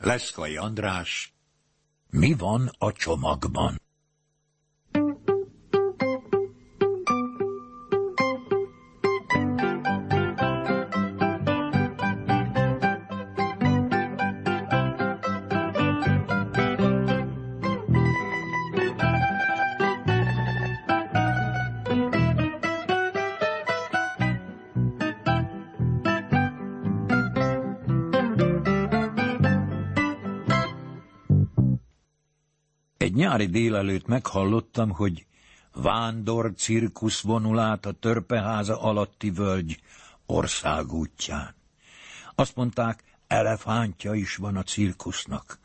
Leszkai András, mi van a csomagban? Nyári délelőtt meghallottam, hogy vándor cirkusz vonul át a törpeháza alatti völgy országútján. Azt mondták, elefántja is van a cirkusznak.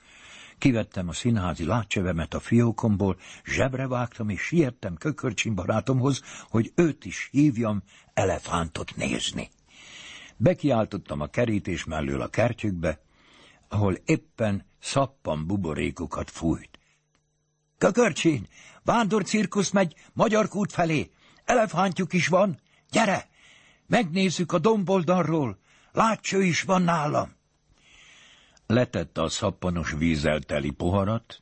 Kivettem a színházi látcsevemet a fiókomból, zsebre vágtam, és siettem kökörcsin barátomhoz, hogy őt is hívjam elefántot nézni. Bekiáltottam a kerítés mellől a kertjükbe, ahol éppen szappan buborékokat fújt. Kökörcsin, vándor cirkusz megy Magyar kút felé. Elefántjuk is van. Gyere, megnézzük a domboldalról. Látcső is van nálam. Letette a szappanos vízzel teli poharat,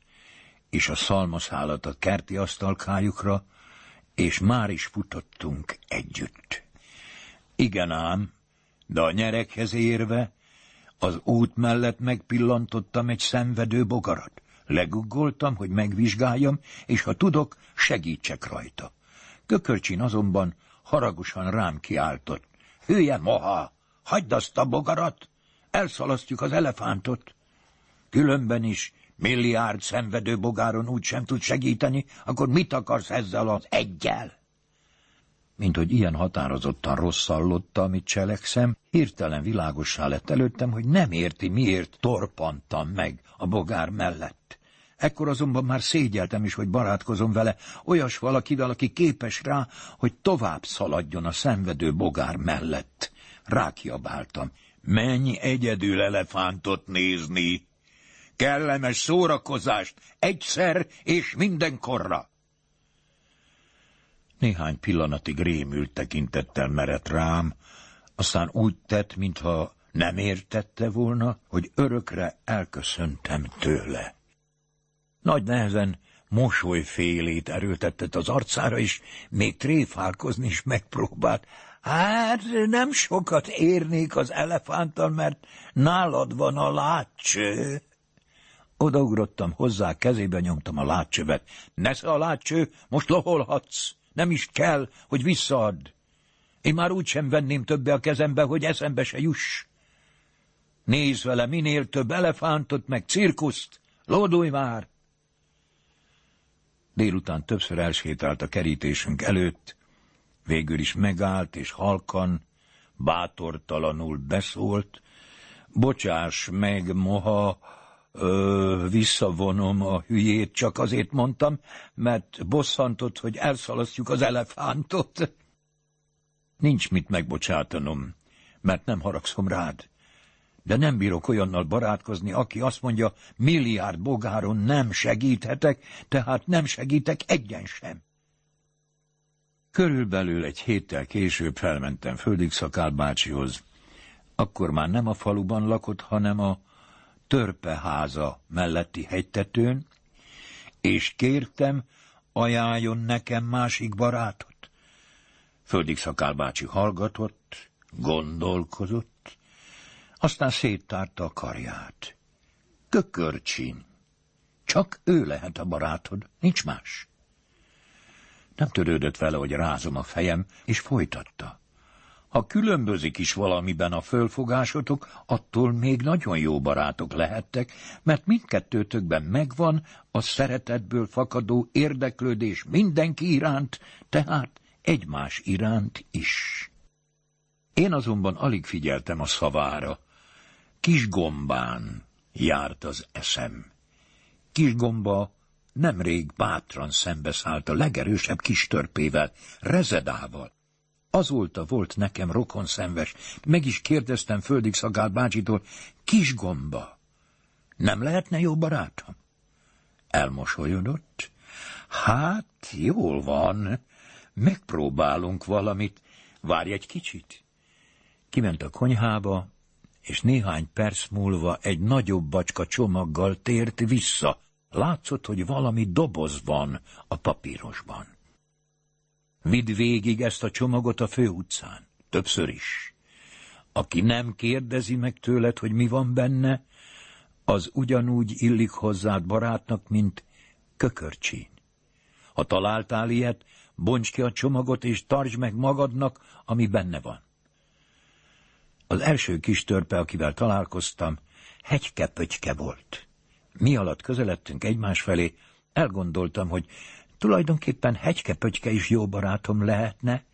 és a szalmaszálat a kerti asztalkájukra, és már is futottunk együtt. Igen ám, de a nyerekhez érve az út mellett megpillantottam egy szenvedő bogarat. Leguggoltam, hogy megvizsgáljam, és ha tudok, segítsek rajta. Kökörcsin azonban haragosan rám kiáltott. Hülye moha, hagyd azt a bogarat, elszalasztjuk az elefántot. Különben is milliárd szenvedő bogáron úgy sem tud segíteni, akkor mit akarsz ezzel az egyel? Mint hogy ilyen határozottan rosszallotta, amit cselekszem, hirtelen világossá lett előttem, hogy nem érti, miért torpantam meg a bogár mellett. Ekkor azonban már szégyeltem is, hogy barátkozom vele, olyas valakivel, aki képes rá, hogy tovább szaladjon a szenvedő bogár mellett. Rákiabáltam. Menj egyedül elefántot nézni! Kellemes szórakozást, egyszer és mindenkorra! Néhány pillanatig rémült tekintettel merett rám, aztán úgy tett, mintha nem értette volna, hogy örökre elköszöntem tőle. Nagy nehezen mosolyfélét erőltetett az arcára, és még tréfálkozni is megpróbált. Hát nem sokat érnék az elefánttal, mert nálad van a látcső. Odaugrottam hozzá, kezébe nyomtam a látcsövet. Nesze a látcső, most loholhatsz, nem is kell, hogy visszaadd. Én már úgy sem venném többe a kezembe, hogy eszembe se juss. Nézd vele minél több elefántot, meg cirkuszt, lódulj már! Délután többször elsétált a kerítésünk előtt, végül is megállt és halkan, bátortalanul beszólt, bocsáss meg, moha, ö, visszavonom a hülyét, csak azért mondtam, mert bosszantott, hogy elszalasztjuk az elefántot. Nincs mit megbocsátanom, mert nem haragszom rád de nem bírok olyannal barátkozni, aki azt mondja, milliárd bogáron nem segíthetek, tehát nem segítek egyen sem. Körülbelül egy héttel később felmentem Földig Szakál. Akkor már nem a faluban lakott, hanem a törpeháza melletti hegytetőn, és kértem, ajánljon nekem másik barátot. Földig Szakál bácsi hallgatott, gondolkozott, aztán széttárta a karját. Kökörcsin. Csak ő lehet a barátod, nincs más. Nem törődött vele, hogy rázom a fejem, és folytatta. Ha különbözik is valamiben a fölfogásotok, attól még nagyon jó barátok lehettek, mert mindkettőtökben megvan a szeretetből fakadó érdeklődés mindenki iránt, tehát egymás iránt is. Én azonban alig figyeltem a szavára, Kisgombán járt az eszem. Kisgomba nemrég bátran szembeszállt a legerősebb kis törpével, rezedával. Azóta volt nekem rokon szenves, meg is kérdeztem Földig Szagál bácsitól, Kisgomba, nem lehetne jó barátom? Elmosolyodott. Hát, jól van, megpróbálunk valamit, várj egy kicsit. Kiment a konyhába, és néhány perc múlva egy nagyobb bacska csomaggal tért vissza. Látszott, hogy valami doboz van a papírosban. Vidd végig ezt a csomagot a főutcán, többször is. Aki nem kérdezi meg tőled, hogy mi van benne, az ugyanúgy illik hozzád barátnak, mint kökörcsín. Ha találtál ilyet, bonts ki a csomagot, és tartsd meg magadnak, ami benne van. Az első kis törpe, akivel találkoztam, hegykepötyke volt. Mi alatt közeledtünk egymás felé, elgondoltam, hogy tulajdonképpen hegykepötyke is jó barátom lehetne.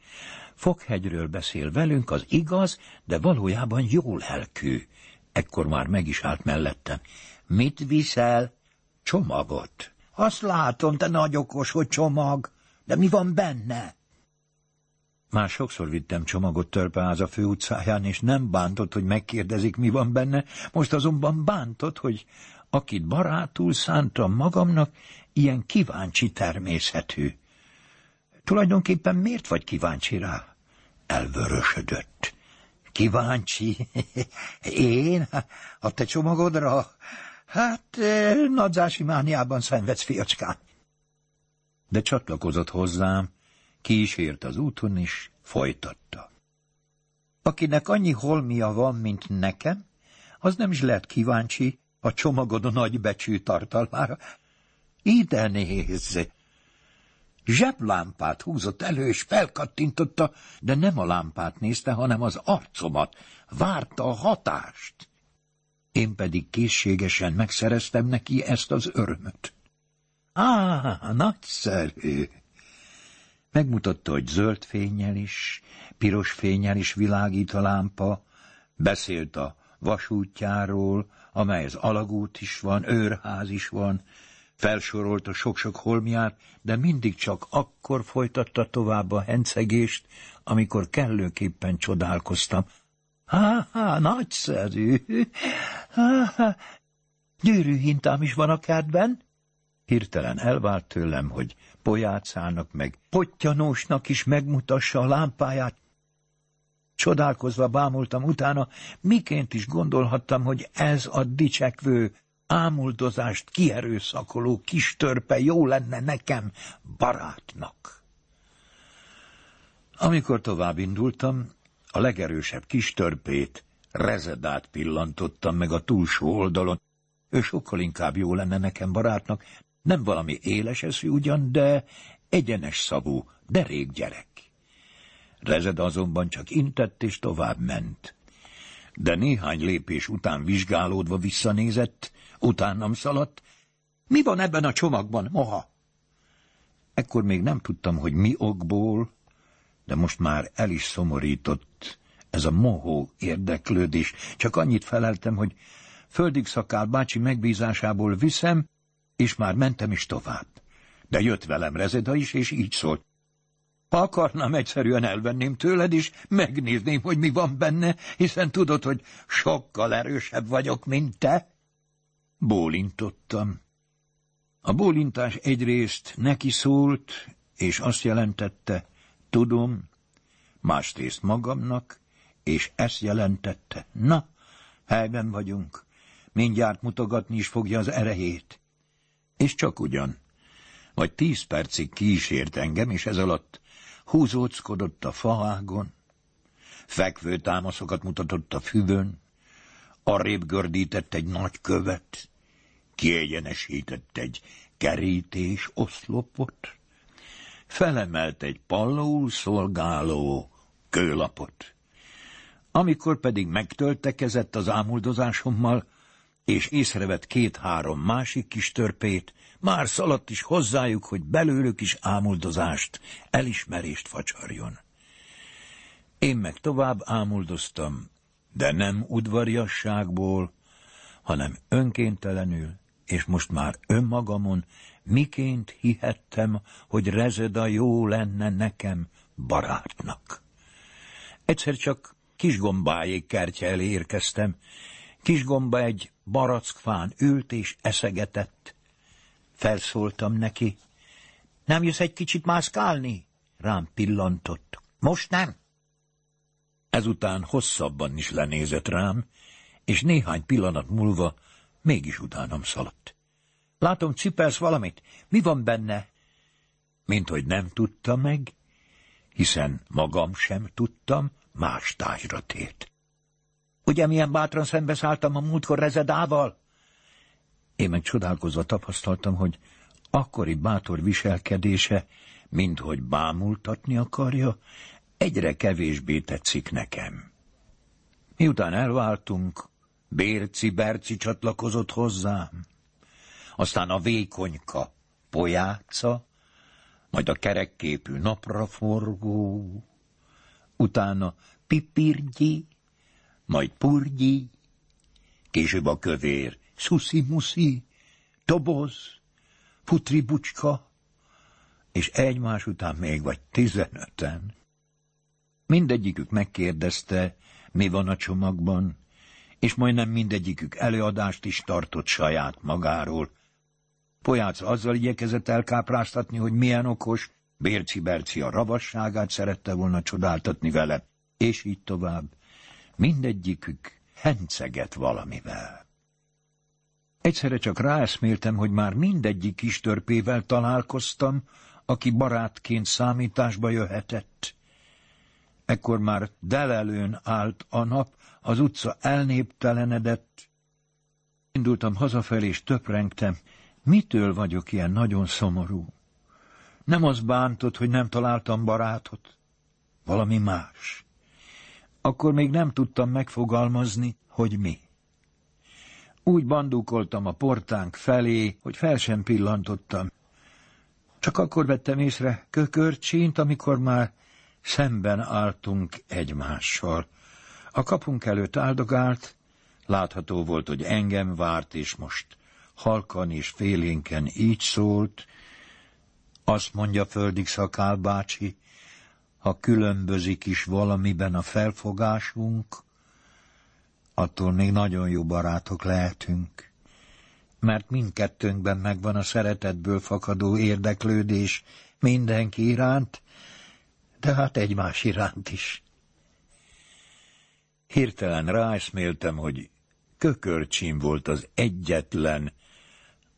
Foghegyről beszél velünk, az igaz, de valójában jó lelkű. Ekkor már meg is állt mellettem. Mit viszel? Csomagot. Azt látom, te nagy okos, hogy csomag. De mi van benne? Már sokszor vittem csomagot törpeháza főutcáján, és nem bántott, hogy megkérdezik, mi van benne, most azonban bántott, hogy akit barátul szántam magamnak, ilyen kíváncsi természetű. Tulajdonképpen miért vagy kíváncsi rá? Elvörösödött. Kíváncsi? Én? A te csomagodra? Hát, eh, nadzási mániában szenvedsz, fiacskám. De csatlakozott hozzám, kísért az úton is, folytatta. Akinek annyi holmia van, mint nekem, az nem is lehet kíváncsi a csomagod a nagybecsű tartalmára. Ide nézz! Zseblámpát húzott elő, és felkattintotta, de nem a lámpát nézte, hanem az arcomat. Várta a hatást. Én pedig készségesen megszereztem neki ezt az örömöt. Á, nagyszerű! Megmutatta, hogy zöld fényel is, piros fényel is világít a lámpa, beszélt a vasútjáról, amely az alagút is van, őrház is van, felsorolta sok-sok holmiát, de mindig csak akkor folytatta tovább a hencegést, amikor kellőképpen csodálkoztam. Há-há, nagyszerű! Há-há, gyűrű hintám is van a kertben? Hirtelen elvált tőlem, hogy pojácának meg pottyanósnak is megmutassa a lámpáját. Csodálkozva bámultam utána, miként is gondolhattam, hogy ez a dicsekvő, ámuldozást kierőszakoló kis törpe jó lenne nekem, barátnak. Amikor tovább indultam, a legerősebb kis törpét, rezedát pillantottam meg a túlsó oldalon. Ő sokkal inkább jó lenne nekem barátnak, nem valami éles eszű ugyan, de egyenes szavú, derék gyerek. Rezed azonban csak intett és tovább ment. De néhány lépés után vizsgálódva visszanézett, utánam szaladt. Mi van ebben a csomagban, moha? Ekkor még nem tudtam, hogy mi okból, de most már el is szomorított ez a mohó érdeklődés. Csak annyit feleltem, hogy földig szakál bácsi megbízásából viszem, és már mentem is tovább. De jött velem Rezeda is, és így szólt. Ha akarnám, egyszerűen elvenném tőled, és megnézném, hogy mi van benne, hiszen tudod, hogy sokkal erősebb vagyok, mint te. Bólintottam. A bólintás egyrészt neki szólt, és azt jelentette, tudom, másrészt magamnak, és ezt jelentette, na, helyben vagyunk, mindjárt mutogatni is fogja az erejét. És csak ugyan. Vagy tíz percig kísért engem, és ez alatt húzóckodott a faágon, fekvő támaszokat mutatott a füvön, arrébb gördített egy nagy követ, kiegyenesített egy kerítés oszlopot, felemelt egy pallóul szolgáló kőlapot. Amikor pedig megtöltekezett az ámuldozásommal, és észrevett két-három másik kis törpét, már szaladt is hozzájuk, hogy belőlük is ámuldozást, elismerést facsarjon. Én meg tovább ámuldoztam, de nem udvariasságból, hanem önkéntelenül, és most már önmagamon, miként hihettem, hogy Rezeda jó lenne nekem barátnak. Egyszer csak kisgombájék kertje elé érkeztem, kisgomba egy barackfán ült és eszegetett. Felszóltam neki. Nem jössz egy kicsit mászkálni? Rám pillantott. Most nem? Ezután hosszabban is lenézett rám, és néhány pillanat múlva mégis utánam szaladt. Látom, cipelsz valamit? Mi van benne? Mint hogy nem tudta meg, hiszen magam sem tudtam, más tájra tért. Ugye milyen bátran szembeszálltam a múltkor rezedával? Én meg csodálkozva tapasztaltam, hogy akkori bátor viselkedése, mint hogy bámultatni akarja, egyre kevésbé tetszik nekem. Miután elváltunk, Bérci-Berci csatlakozott hozzám, aztán a vékonyka pojáca, majd a kerekképű napraforgó, utána pipirgyi, majd purgyi, később a kövér szuszi-muszi, toboz, putribucska, és egymás után még vagy tizenöten. Mindegyikük megkérdezte, mi van a csomagban, és majdnem mindegyikük előadást is tartott saját magáról. Poyác azzal igyekezett elkápráztatni, hogy milyen okos, Bérci-Berci a ravasságát szerette volna csodáltatni vele, és így tovább. Mindegyikük henceget valamivel. Egyszerre csak ráeszméltem, hogy már mindegyik kis törpével találkoztam, aki barátként számításba jöhetett. Ekkor már delelőn állt a nap, az utca elnéptelenedett. Indultam hazafelé, és töprengtem. Mitől vagyok ilyen nagyon szomorú? Nem az bántott, hogy nem találtam barátot. Valami más. Akkor még nem tudtam megfogalmazni, hogy mi. Úgy bandúkoltam a portánk felé, hogy fel sem pillantottam. Csak akkor vettem észre kökörcsint, amikor már szemben álltunk egymással. A kapunk előtt áldogált, látható volt, hogy engem várt, és most halkan és félénken így szólt. Azt mondja Földig Szakál bácsi, ha különbözik is valamiben a felfogásunk, attól még nagyon jó barátok lehetünk, mert mindkettőnkben megvan a szeretetből fakadó érdeklődés mindenki iránt, de hát egymás iránt is. Hirtelen ráeszméltem, hogy kökörcsim volt az egyetlen,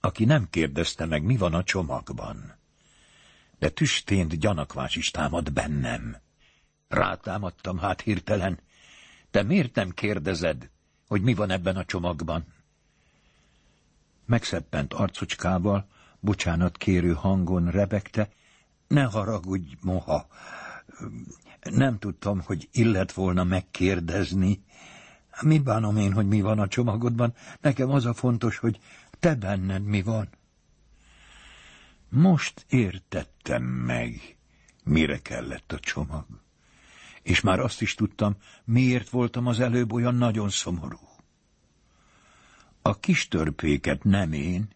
aki nem kérdezte meg, mi van a csomagban. De tüstént gyanakvás is támad bennem. Rátámadtam hát hirtelen, te miért nem kérdezed, hogy mi van ebben a csomagban? Megszeppent arcocskával, bocsánat kérő hangon rebegte, ne haragudj, moha, nem tudtam, hogy illet volna megkérdezni. Mi bánom én, hogy mi van a csomagodban? Nekem az a fontos, hogy te benned mi van. Most értettem meg, mire kellett a csomag és már azt is tudtam, miért voltam az előbb olyan nagyon szomorú. A kis törpéket nem én,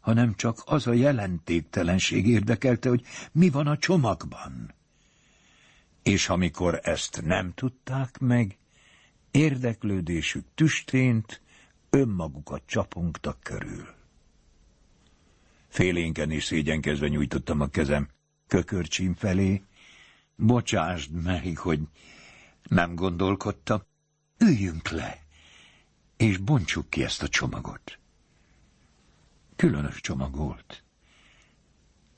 hanem csak az a jelentéktelenség érdekelte, hogy mi van a csomagban. És amikor ezt nem tudták meg, érdeklődésük tüstént, önmagukat csapongtak körül. Félénken és szégyenkezve nyújtottam a kezem kökörcsim felé, Bocsásd meg, hogy nem gondolkodtam. Üljünk le, és bontsuk ki ezt a csomagot. Különös csomag volt.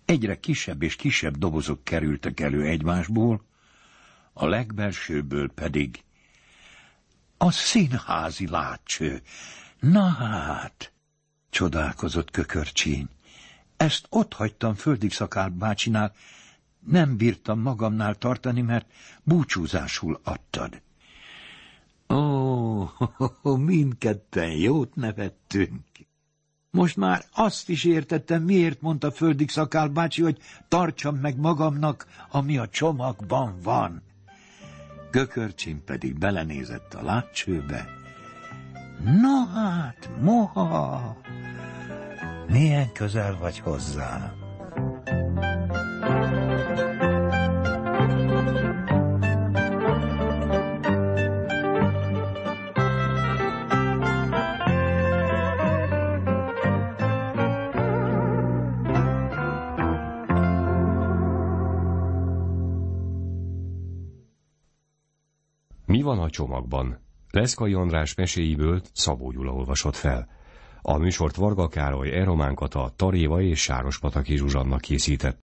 Egyre kisebb és kisebb dobozok kerültek elő egymásból, a legbelsőből pedig a színházi látcső. Na hát, csodálkozott kökörcsín. Ezt ott hagytam földig szakál bácsinál, nem bírtam magamnál tartani, mert búcsúzásul adtad. Ó, mindketten jót nevettünk. Most már azt is értettem, miért mondta Földig Szakál bácsi, hogy tartsam meg magamnak, ami a csomagban van. Gökörcsim pedig belenézett a látcsőbe. Na hát, moha, milyen közel vagy hozzám. Mi van a csomagban? Leszkai András meséiből Szabó Gyula olvasott fel. A műsort Varga Károly, Eromán Kata, Taréva és Sáros Pataki Zsuzsanna készített.